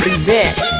primeiro.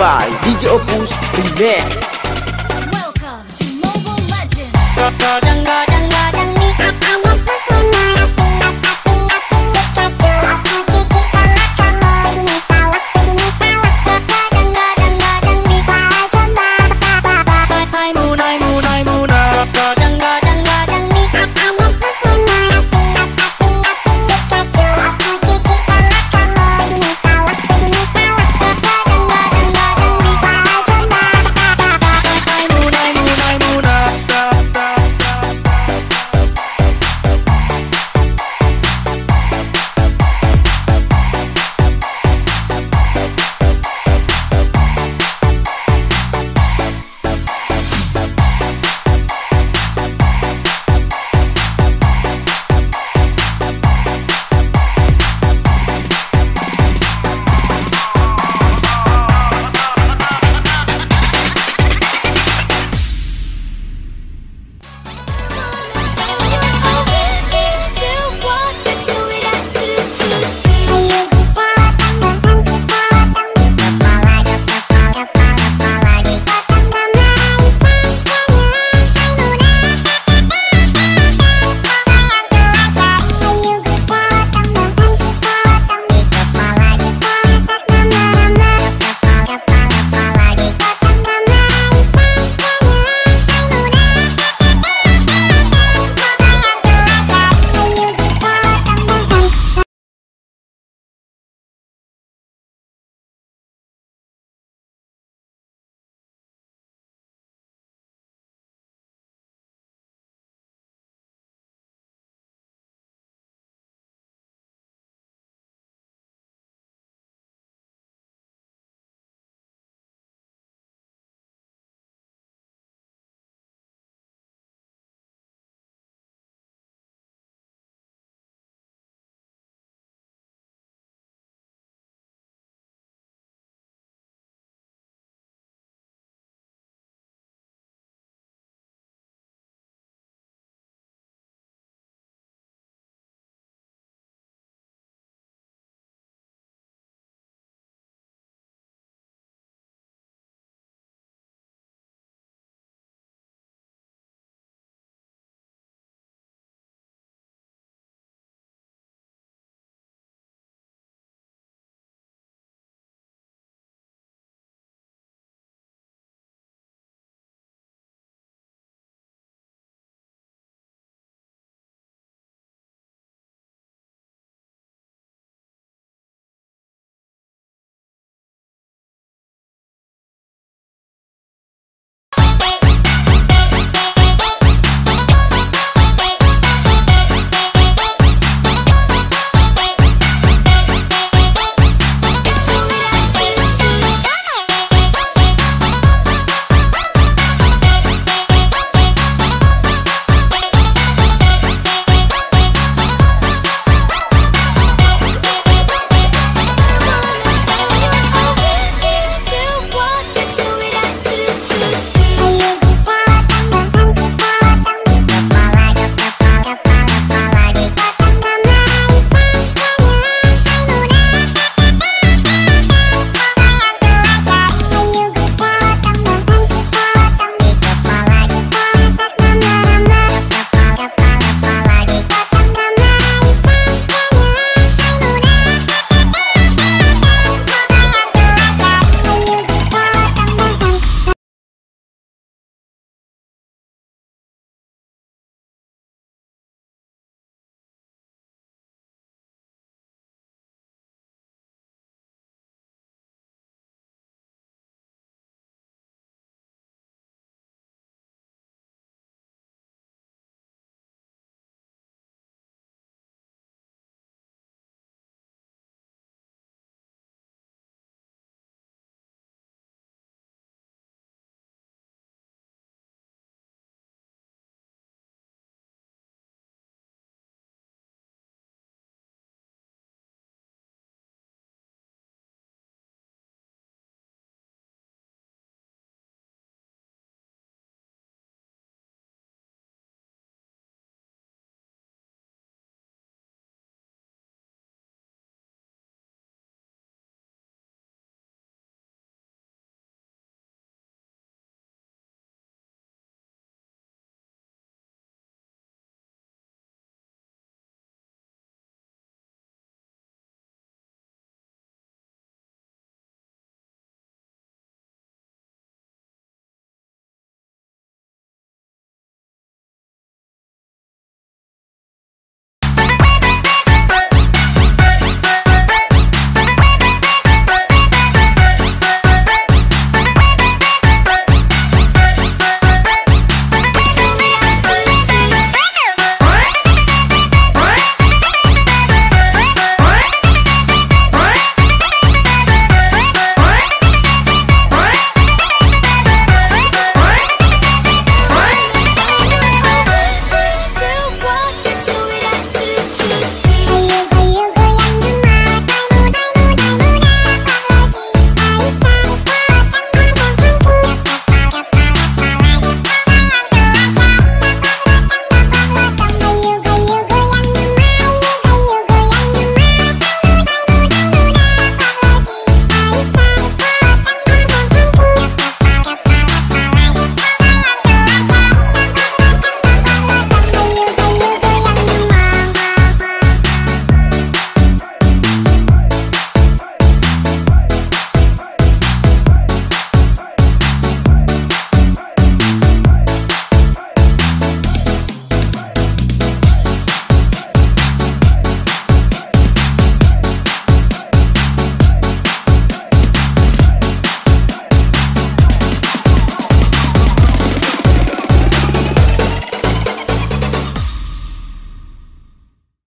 by DJ Opus Remix. Welcome to Mobile Legends.